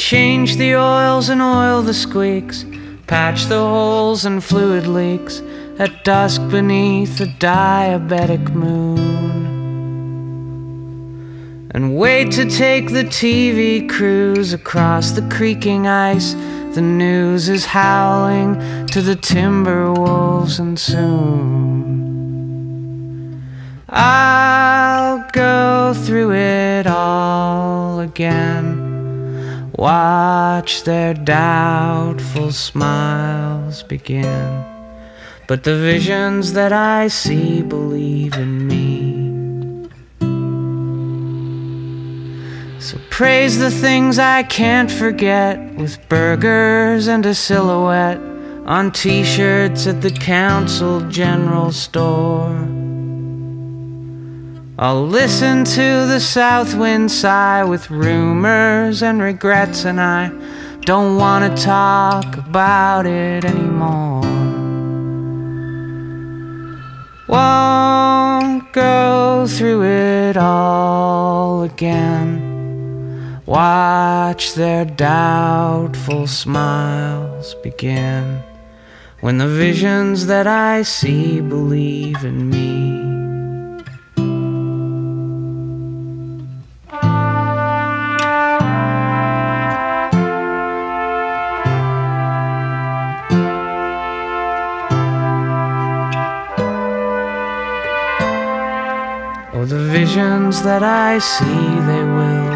change the oils and oil the squeaks, patch the holes and fluid leaks at dusk beneath the diabetic moon. And wait to take the TV cruise across the creaking ice. The news is howling to the timber wolves, and soon I'll go through it all again. Watch their doubtful smiles begin. But the visions that I see believe in me. So praise the things I can't forget with burgers and a silhouette on t shirts at the Council General Store. I'll listen to the south wind sigh with rumors and regrets, and I don't want to talk about it anymore. Won't go through it all again. Watch their doubtful smiles begin when the visions that I see believe in me. Oh, the visions that I see, they will.